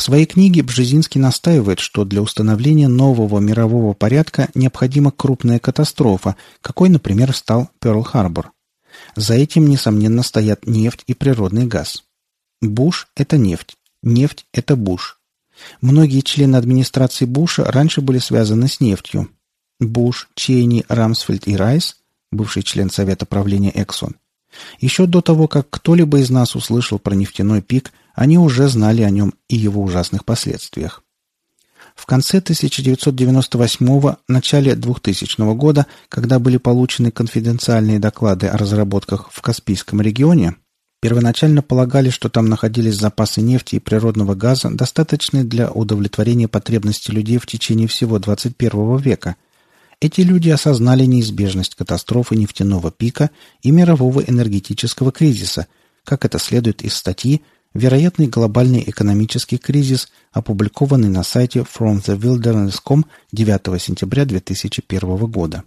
В своей книге Бжезинский настаивает, что для установления нового мирового порядка необходима крупная катастрофа, какой, например, стал Пёрл-Харбор. За этим, несомненно, стоят нефть и природный газ. Буш – это нефть. Нефть – это Буш. Многие члены администрации Буша раньше были связаны с нефтью. Буш, Чейни, Рамсфельд и Райс, бывший член Совета правления Эксон. Еще до того, как кто-либо из нас услышал про нефтяной пик, они уже знали о нем и его ужасных последствиях. В конце 1998 начале 2000 года, когда были получены конфиденциальные доклады о разработках в Каспийском регионе, первоначально полагали, что там находились запасы нефти и природного газа, достаточные для удовлетворения потребностей людей в течение всего 21 века. Эти люди осознали неизбежность катастрофы нефтяного пика и мирового энергетического кризиса, как это следует из статьи вероятный глобальный экономический кризис, опубликованный на сайте FromTheWilderness.com 9 сентября 2001 года.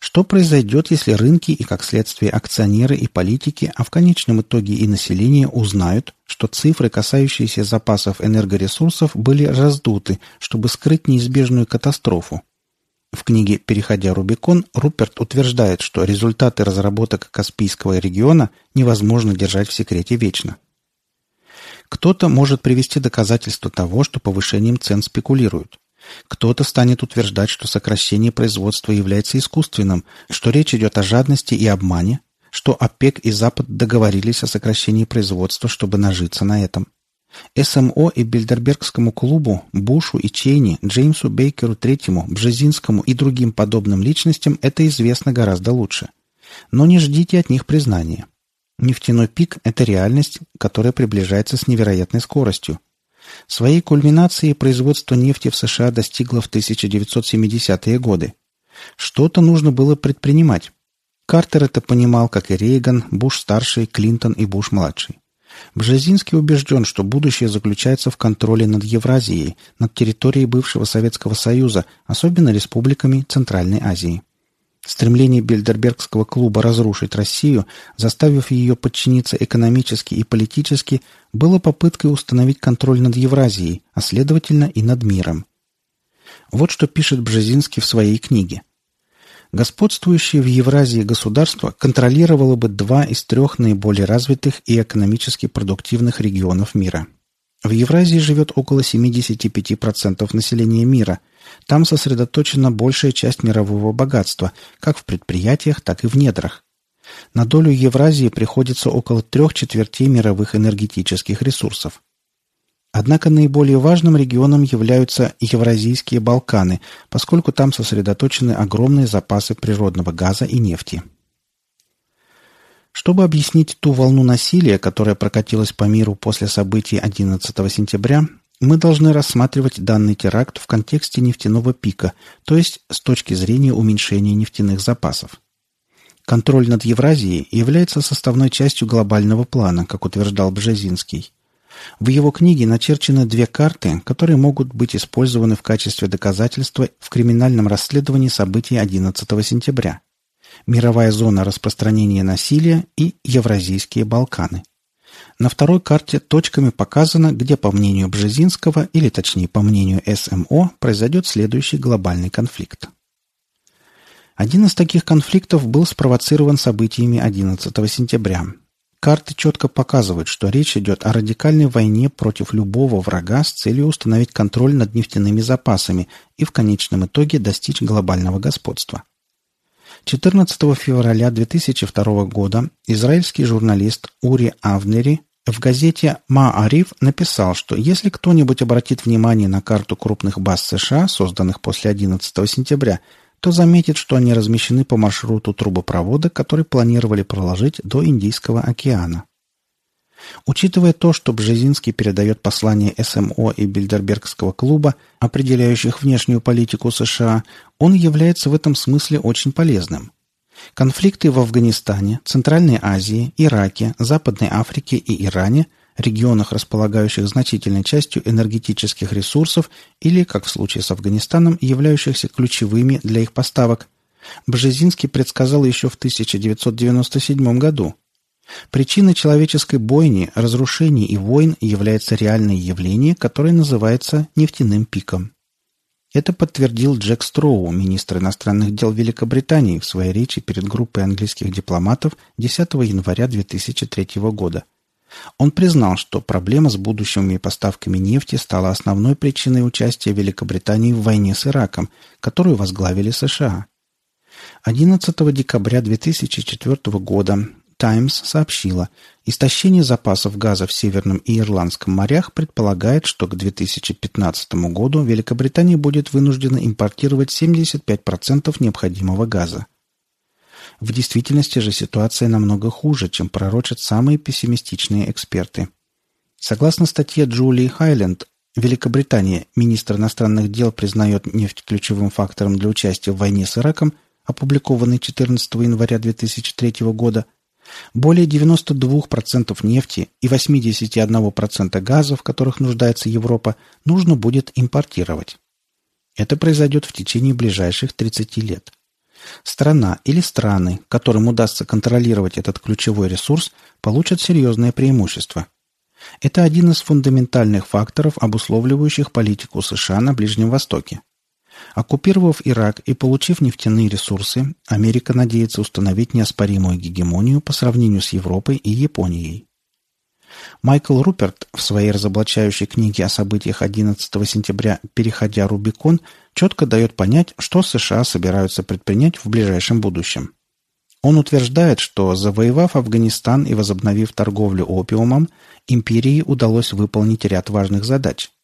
Что произойдет, если рынки и, как следствие, акционеры и политики, а в конечном итоге и население узнают, что цифры, касающиеся запасов энергоресурсов, были раздуты, чтобы скрыть неизбежную катастрофу? В книге «Переходя Рубикон» Руперт утверждает, что результаты разработок Каспийского региона невозможно держать в секрете вечно – кто-то может привести доказательства того, что повышением цен спекулируют. Кто-то станет утверждать, что сокращение производства является искусственным, что речь идет о жадности и обмане, что ОПЕК и Запад договорились о сокращении производства, чтобы нажиться на этом. СМО и Бильдербергскому клубу, Бушу и Чейни, Джеймсу Бейкеру Третьему, Бжезинскому и другим подобным личностям это известно гораздо лучше. Но не ждите от них признания. Нефтяной пик – это реальность, которая приближается с невероятной скоростью. Своей кульминации производство нефти в США достигло в 1970-е годы. Что-то нужно было предпринимать. Картер это понимал, как и Рейган, Буш-старший, Клинтон и Буш-младший. Бжезинский убежден, что будущее заключается в контроле над Евразией, над территорией бывшего Советского Союза, особенно республиками Центральной Азии. Стремление Бильдербергского клуба разрушить Россию, заставив ее подчиниться экономически и политически, было попыткой установить контроль над Евразией, а следовательно и над миром. Вот что пишет Бжезинский в своей книге. Господствующее в Евразии государство контролировало бы два из трех наиболее развитых и экономически продуктивных регионов мира. В Евразии живет около 75% населения мира – там сосредоточена большая часть мирового богатства, как в предприятиях, так и в недрах. На долю Евразии приходится около трех четвертей мировых энергетических ресурсов. Однако наиболее важным регионом являются Евразийские Балканы, поскольку там сосредоточены огромные запасы природного газа и нефти. Чтобы объяснить ту волну насилия, которая прокатилась по миру после событий 11 сентября, мы должны рассматривать данный теракт в контексте нефтяного пика, то есть с точки зрения уменьшения нефтяных запасов. Контроль над Евразией является составной частью глобального плана, как утверждал Бжезинский. В его книге начерчены две карты, которые могут быть использованы в качестве доказательства в криминальном расследовании событий 11 сентября. Мировая зона распространения насилия и Евразийские Балканы. На второй карте точками показано, где, по мнению Бжезинского, или точнее по мнению СМО, произойдет следующий глобальный конфликт. Один из таких конфликтов был спровоцирован событиями 11 сентября. Карты четко показывают, что речь идет о радикальной войне против любого врага с целью установить контроль над нефтяными запасами и в конечном итоге достичь глобального господства. 14 февраля 2002 года израильский журналист Ури Авнери в газете «Маариф» написал, что если кто-нибудь обратит внимание на карту крупных баз США, созданных после 11 сентября, то заметит, что они размещены по маршруту трубопровода, который планировали проложить до Индийского океана. Учитывая то, что Бжезинский передает послание СМО и Бильдербергского клуба, определяющих внешнюю политику США, он является в этом смысле очень полезным – Конфликты в Афганистане, Центральной Азии, Ираке, Западной Африке и Иране, регионах, располагающих значительной частью энергетических ресурсов или, как в случае с Афганистаном, являющихся ключевыми для их поставок, Бжезинский предсказал еще в 1997 году. Причиной человеческой бойни, разрушений и войн является реальное явление, которое называется нефтяным пиком. Это подтвердил Джек Строу, министр иностранных дел Великобритании, в своей речи перед группой английских дипломатов 10 января 2003 года. Он признал, что проблема с будущими поставками нефти стала основной причиной участия Великобритании в войне с Ираком, которую возглавили США. 11 декабря 2004 года «Таймс» сообщила, истощение запасов газа в Северном и Ирландском морях предполагает, что к 2015 году Великобритания будет вынуждена импортировать 75% необходимого газа. В действительности же ситуация намного хуже, чем пророчат самые пессимистичные эксперты. Согласно статье Джулии Хайленд, Великобритания, министр иностранных дел признает нефть ключевым фактором для участия в войне с Ираком, опубликованной 14 января 2003 года – более 92% нефти и 81% газа, в которых нуждается Европа, нужно будет импортировать. Это произойдет в течение ближайших 30 лет. Страна или страны, которым удастся контролировать этот ключевой ресурс, получат серьезное преимущество. Это один из фундаментальных факторов, обусловливающих политику США на Ближнем Востоке. Оккупировав Ирак и получив нефтяные ресурсы, Америка надеется установить неоспоримую гегемонию по сравнению с Европой и Японией. Майкл Руперт в своей разоблачающей книге о событиях 11 сентября «Переходя Рубикон» четко дает понять, что США собираются предпринять в ближайшем будущем. Он утверждает, что, завоевав Афганистан и возобновив торговлю опиумом, империи удалось выполнить ряд важных задач –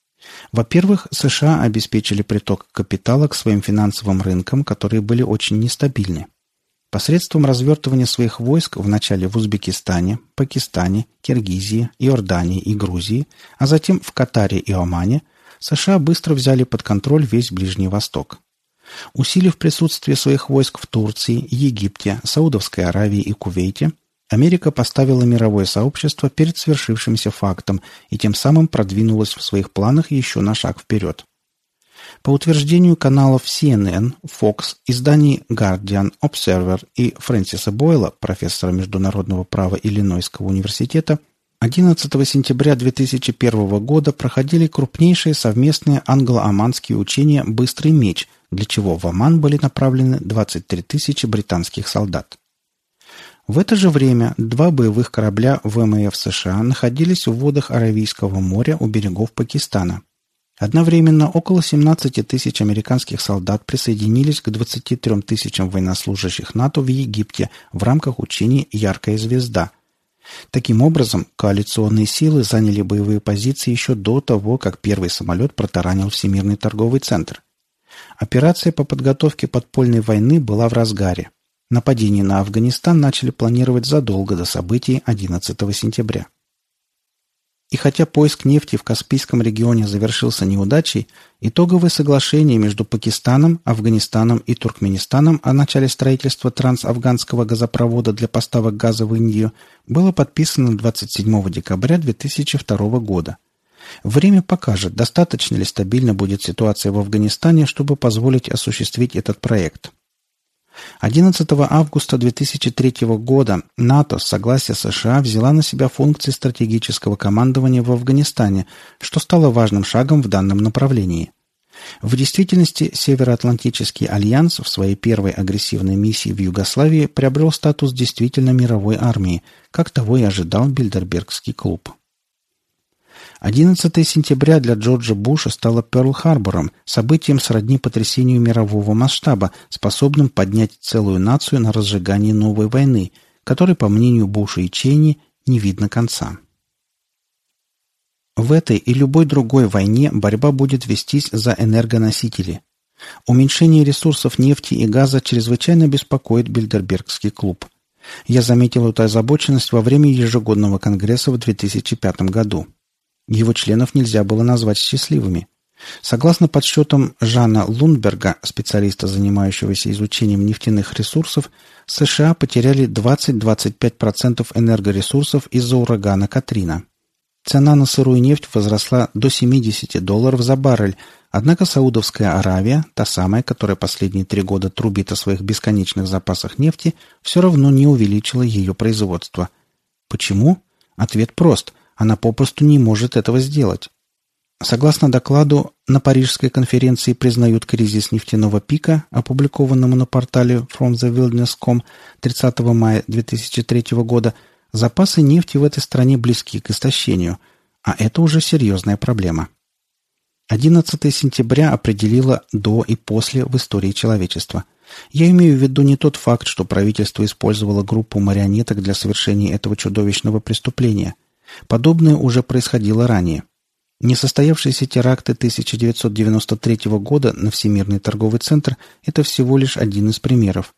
во-первых, США обеспечили приток капитала к своим финансовым рынкам, которые были очень нестабильны. Посредством развертывания своих войск вначале в Узбекистане, Пакистане, Киргизии, Иордании и Грузии, а затем в Катаре и Омане, США быстро взяли под контроль весь Ближний Восток. Усилив присутствие своих войск в Турции, Египте, Саудовской Аравии и Кувейте – Америка поставила мировое сообщество перед свершившимся фактом и тем самым продвинулась в своих планах еще на шаг вперед. По утверждению каналов CNN, Fox, изданий Guardian, Observer и Фрэнсиса Бойла, профессора международного права Иллинойского университета, 11 сентября 2001 года проходили крупнейшие совместные англо-оманские учения «Быстрый меч», для чего в Оман были направлены 23 тысячи британских солдат. В это же время два боевых корабля ВМФ США находились в водах Аравийского моря у берегов Пакистана. Одновременно около 17 тысяч американских солдат присоединились к 23 тысячам военнослужащих НАТО в Египте в рамках учений «Яркая звезда». Таким образом, коалиционные силы заняли боевые позиции еще до того, как первый самолет протаранил Всемирный торговый центр. Операция по подготовке подпольной войны была в разгаре. Нападение на Афганистан начали планировать задолго до событий 11 сентября. И хотя поиск нефти в Каспийском регионе завершился неудачей, итоговое соглашение между Пакистаном, Афганистаном и Туркменистаном о начале строительства трансафганского газопровода для поставок газа в Индию было подписано 27 декабря 2002 года. Время покажет, достаточно ли стабильна будет ситуация в Афганистане, чтобы позволить осуществить этот проект. 11 августа 2003 года НАТО с согласия США взяла на себя функции стратегического командования в Афганистане, что стало важным шагом в данном направлении. В действительности Североатлантический альянс в своей первой агрессивной миссии в Югославии приобрел статус действительно мировой армии, как того и ожидал Бильдербергский клуб. 11 сентября для Джорджа Буша стало Пёрл-Харбором, событием сродни потрясению мирового масштаба, способным поднять целую нацию на разжигание новой войны, которой, по мнению Буша и Чейни, не видно конца. В этой и любой другой войне борьба будет вестись за энергоносители. Уменьшение ресурсов нефти и газа чрезвычайно беспокоит Бильдербергский клуб. Я заметил эту озабоченность во время ежегодного конгресса в 2005 году. Его членов нельзя было назвать счастливыми. Согласно подсчетам Жана Лунберга, специалиста, занимающегося изучением нефтяных ресурсов, США потеряли 20-25% энергоресурсов из-за урагана Катрина. Цена на сырую нефть возросла до 70 долларов за баррель, однако Саудовская Аравия, та самая, которая последние три года трубит о своих бесконечных запасах нефти, все равно не увеличила ее производство. Почему? Ответ прост. Она попросту не может этого сделать. Согласно докладу, на Парижской конференции признают кризис нефтяного пика, опубликованному на портале FromTheWilderness.com 30 мая 2003 года, запасы нефти в этой стране близки к истощению, а это уже серьезная проблема. 11 сентября определило до и после в истории человечества. Я имею в виду не тот факт, что правительство использовало группу марионеток для совершения этого чудовищного преступления. Подобное уже происходило ранее – Несостоявшиеся теракты 1993 года на Всемирный торговый центр – это всего лишь один из примеров.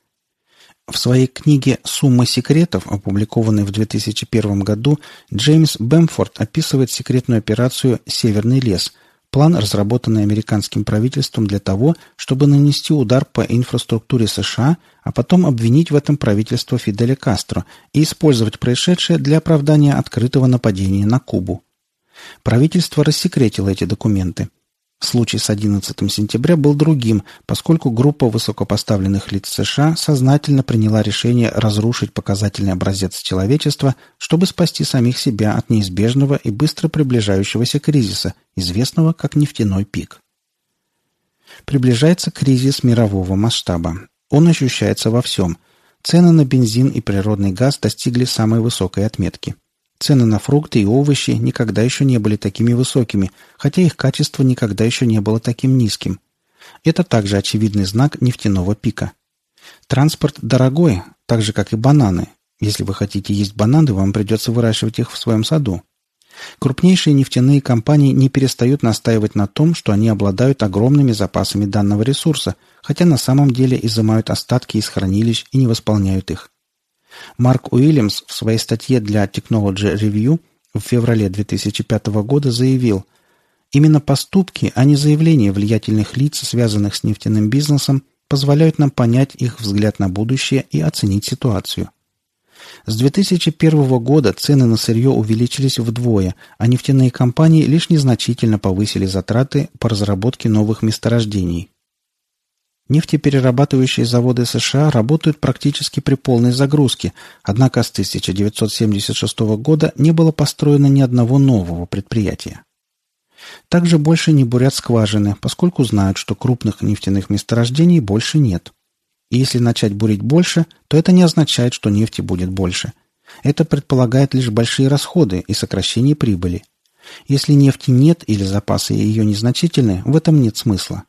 В своей книге «Сумма секретов», опубликованной в 2001 году, Джеймс Бэмфорд описывает секретную операцию «Северный лес», план, разработанный американским правительством для того, чтобы нанести удар по инфраструктуре США, а потом обвинить в этом правительство Фиделя Кастро и использовать происшедшее для оправдания открытого нападения на Кубу. Правительство рассекретило эти документы. Случай с 11 сентября был другим, поскольку группа высокопоставленных лиц США сознательно приняла решение разрушить показательный образец человечества, чтобы спасти самих себя от неизбежного и быстро приближающегося кризиса, известного как нефтяной пик. Приближается кризис мирового масштаба. Он ощущается во всем. Цены на бензин и природный газ достигли самой высокой отметки – Цены на фрукты и овощи никогда еще не были такими высокими, хотя их качество никогда еще не было таким низким. Это также очевидный знак нефтяного пика. Транспорт дорогой, так же как и бананы. Если вы хотите есть бананы, вам придется выращивать их в своем саду. Крупнейшие нефтяные компании не перестают настаивать на том, что они обладают огромными запасами данного ресурса, хотя на самом деле изымают остатки из хранилищ и не восполняют их. Марк Уильямс в своей статье для Technology Review в феврале 2005 года заявил, именно поступки, а не заявления влиятельных лиц, связанных с нефтяным бизнесом, позволяют нам понять их взгляд на будущее и оценить ситуацию. С 2001 года цены на сырье увеличились вдвое, а нефтяные компании лишь незначительно повысили затраты по разработке новых месторождений. Нефтеперерабатывающие заводы США работают практически при полной загрузке, однако с 1976 года не было построено ни одного нового предприятия. Также больше не бурят скважины, поскольку знают, что крупных нефтяных месторождений больше нет. И если начать бурить больше, то это не означает, что нефти будет больше. Это предполагает лишь большие расходы и сокращение прибыли. Если нефти нет или запасы ее незначительны, в этом нет смысла.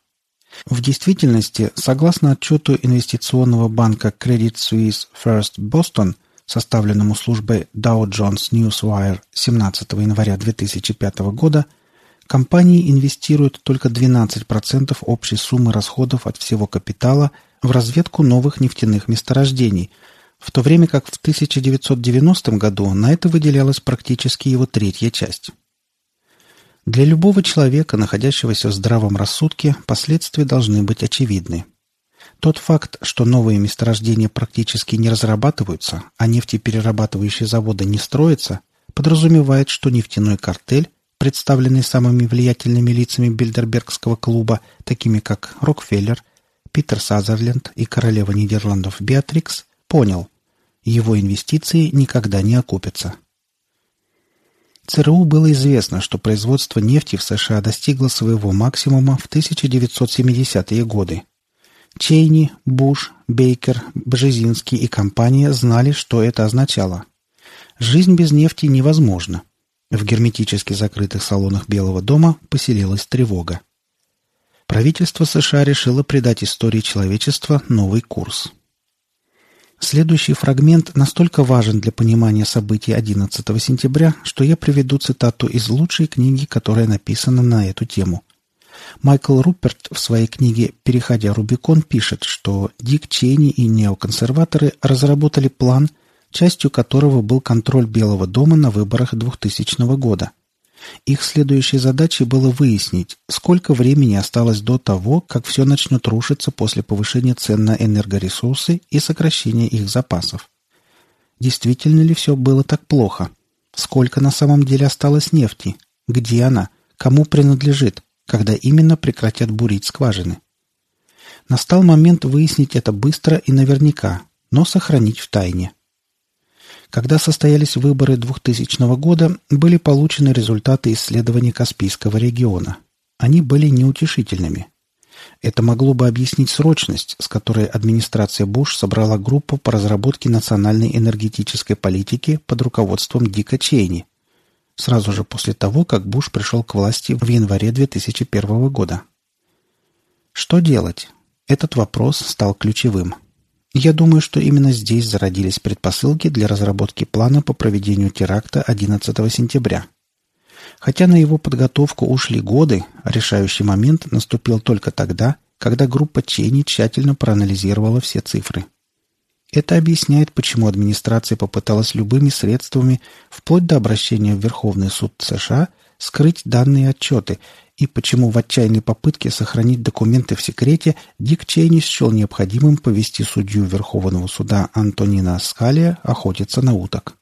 В действительности, согласно отчету инвестиционного банка Credit Suisse First Boston, составленному службой Dow Jones Newswire 17 января 2005 года, компании инвестируют только 12% общей суммы расходов от всего капитала в разведку новых нефтяных месторождений, в то время как в 1990 году на это выделялась практически его третья часть. Для любого человека, находящегося в здравом рассудке, последствия должны быть очевидны. Тот факт, что новые месторождения практически не разрабатываются, а нефтеперерабатывающие заводы не строятся, подразумевает, что нефтяной картель, представленный самыми влиятельными лицами Бильдербергского клуба, такими как Рокфеллер, Питер Сазерленд и королева Нидерландов Беатрикс, понял – его инвестиции никогда не окупятся. ЦРУ было известно, что производство нефти в США достигло своего максимума в 1970-е годы. Чейни, Буш, Бейкер, Бжезинский и компания знали, что это означало. Жизнь без нефти невозможна. В герметически закрытых салонах Белого дома поселилась тревога. Правительство США решило придать истории человечества новый курс. Следующий фрагмент настолько важен для понимания событий 11 сентября, что я приведу цитату из лучшей книги, которая написана на эту тему. Майкл Руперт в своей книге «Переходя Рубикон» пишет, что Дик Чейни и неоконсерваторы разработали план, частью которого был контроль Белого дома на выборах 2000 года. Их следующей задачей было выяснить, сколько времени осталось до того, как все начнет рушиться после повышения цен на энергоресурсы и сокращения их запасов. Действительно ли все было так плохо? Сколько на самом деле осталось нефти? Где она? Кому принадлежит? Когда именно прекратят бурить скважины? Настал момент выяснить это быстро и наверняка, но сохранить в тайне. Когда состоялись выборы 2000 года, были получены результаты исследований Каспийского региона. Они были неутешительными. Это могло бы объяснить срочность, с которой администрация Буш собрала группу по разработке национальной энергетической политики под руководством Дика Чейни, сразу же после того, как Буш пришел к власти в январе 2001 года. Что делать? Этот вопрос стал ключевым. Я думаю, что именно здесь зародились предпосылки для разработки плана по проведению теракта 11 сентября. Хотя на его подготовку ушли годы, решающий момент наступил только тогда, когда группа Чейни тщательно проанализировала все цифры. Это объясняет, почему администрация попыталась любыми средствами, вплоть до обращения в Верховный суд США, скрыть данные отчеты и почему в отчаянной попытке сохранить документы в секрете Дик Чейни счел необходимым повести судью Верховного суда Антонина Скалия охотиться на уток.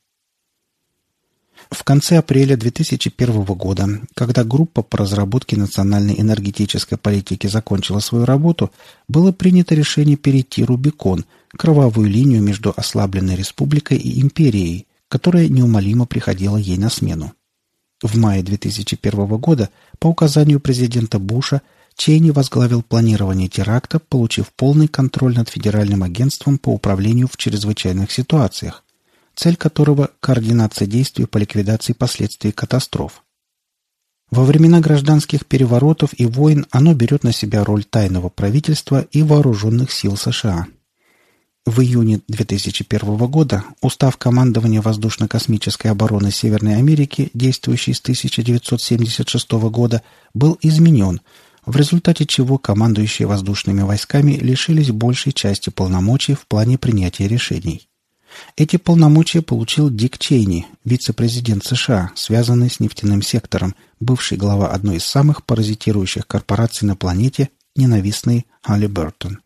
В конце апреля 2001 года, когда группа по разработке национальной энергетической политики закончила свою работу, было принято решение перейти Рубикон, кровавую линию между ослабленной республикой и империей, которая неумолимо приходила ей на смену. В мае 2001 года по указанию президента Буша Чейни возглавил планирование теракта, получив полный контроль над Федеральным агентством по управлению в чрезвычайных ситуациях, цель которого – координация действий по ликвидации последствий катастроф. Во времена гражданских переворотов и войн оно берет на себя роль тайного правительства и вооруженных сил США – в июне 2001 года Устав командования воздушно-космической обороны Северной Америки, действующий с 1976 года, был изменен, в результате чего командующие воздушными войсками лишились большей части полномочий в плане принятия решений. Эти полномочия получил Дик Чейни, вице-президент США, связанный с нефтяным сектором, бывший глава одной из самых паразитирующих корпораций на планете, ненавистный Халли Бертон.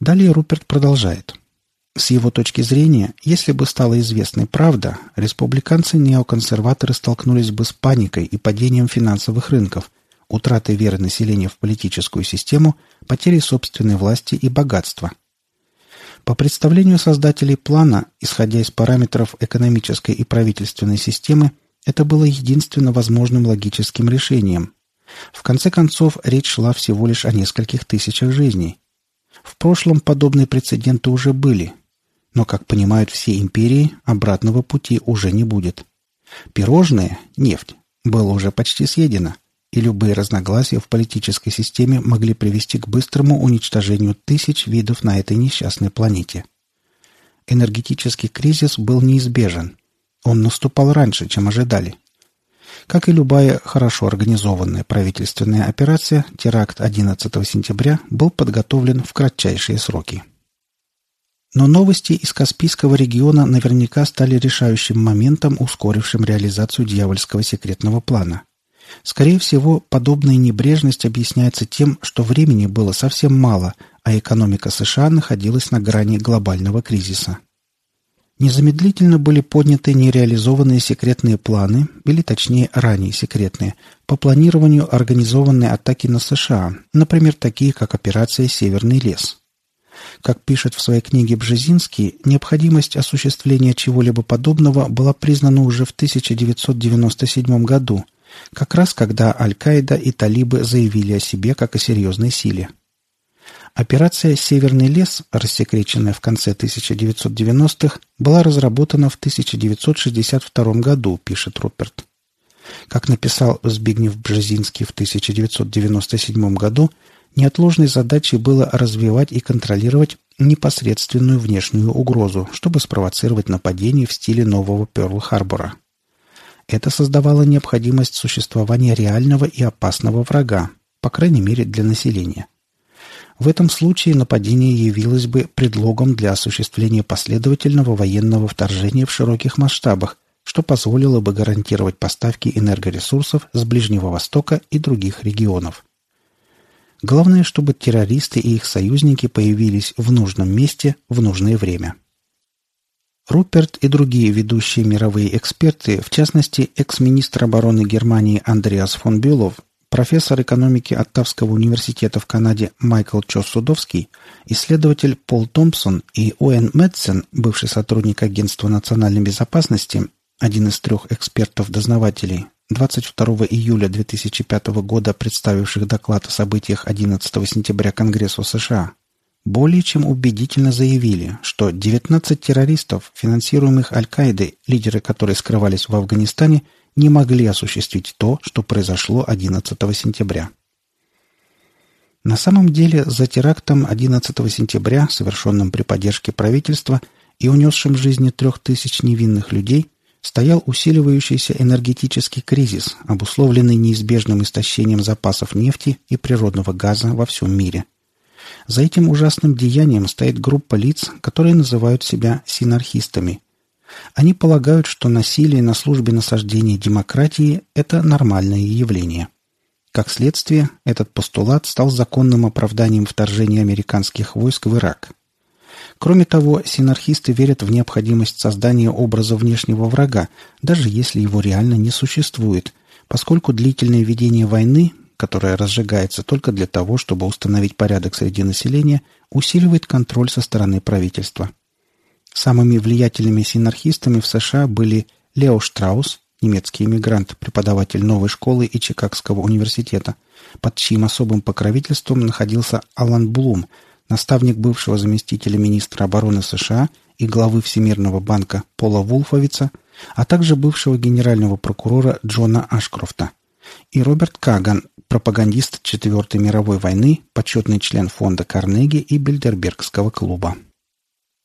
Далее Руперт продолжает. С его точки зрения, если бы стала известной правда, республиканцы-неоконсерваторы столкнулись бы с паникой и падением финансовых рынков, утратой веры населения в политическую систему, потерей собственной власти и богатства. По представлению создателей плана, исходя из параметров экономической и правительственной системы, это было единственно возможным логическим решением. В конце концов, речь шла всего лишь о нескольких тысячах жизней – в прошлом подобные прецеденты уже были, но, как понимают все империи, обратного пути уже не будет. Пирожное, нефть, было уже почти съедено, и любые разногласия в политической системе могли привести к быстрому уничтожению тысяч видов на этой несчастной планете. Энергетический кризис был неизбежен. Он наступал раньше, чем ожидали – как и любая хорошо организованная правительственная операция, теракт 11 сентября был подготовлен в кратчайшие сроки. Но новости из Каспийского региона наверняка стали решающим моментом, ускорившим реализацию дьявольского секретного плана. Скорее всего, подобная небрежность объясняется тем, что времени было совсем мало, а экономика США находилась на грани глобального кризиса. Незамедлительно были подняты нереализованные секретные планы, или точнее ранее секретные, по планированию организованной атаки на США, например, такие как операция «Северный лес». Как пишет в своей книге Бжезинский, необходимость осуществления чего-либо подобного была признана уже в 1997 году, как раз когда Аль-Каида и талибы заявили о себе как о серьезной силе. Операция «Северный лес», рассекреченная в конце 1990-х, была разработана в 1962 году, пишет Руперт. Как написал Збигнев Бжезинский в 1997 году, неотложной задачей было развивать и контролировать непосредственную внешнюю угрозу, чтобы спровоцировать нападение в стиле нового Пёрл-Харбора. Это создавало необходимость существования реального и опасного врага, по крайней мере для населения – в этом случае нападение явилось бы предлогом для осуществления последовательного военного вторжения в широких масштабах, что позволило бы гарантировать поставки энергоресурсов с Ближнего Востока и других регионов. Главное, чтобы террористы и их союзники появились в нужном месте в нужное время. Руперт и другие ведущие мировые эксперты, в частности, экс-министр обороны Германии Андреас фон Бюлов, профессор экономики Оттавского университета в Канаде Майкл Чо Судовский, исследователь Пол Томпсон и Уэн Мэтсон, бывший сотрудник Агентства национальной безопасности, один из трех экспертов-дознавателей, 22 июля 2005 года представивших доклад о событиях 11 сентября Конгрессу США, более чем убедительно заявили, что 19 террористов, финансируемых Аль-Каидой, лидеры которой скрывались в Афганистане, не могли осуществить то, что произошло 11 сентября. На самом деле, за терактом 11 сентября, совершенным при поддержке правительства и унесшим жизни трех тысяч невинных людей, стоял усиливающийся энергетический кризис, обусловленный неизбежным истощением запасов нефти и природного газа во всем мире. За этим ужасным деянием стоит группа лиц, которые называют себя синархистами. Они полагают, что насилие на службе насаждения демократии – это нормальное явление. Как следствие, этот постулат стал законным оправданием вторжения американских войск в Ирак – Кроме того, синархисты верят в необходимость создания образа внешнего врага, даже если его реально не существует, поскольку длительное ведение войны, которая разжигается только для того, чтобы установить порядок среди населения, усиливает контроль со стороны правительства. Самыми влиятельными синархистами в США были Лео Штраус, немецкий иммигрант, преподаватель новой школы и Чикагского университета, под чьим особым покровительством находился Алан Блум – наставник бывшего заместителя министра обороны США и главы Всемирного банка Пола Вулфовица, а также бывшего генерального прокурора Джона Ашкрофта, и Роберт Каган, пропагандист Четвертой мировой войны, почетный член фонда Карнеги и Бильдербергского клуба.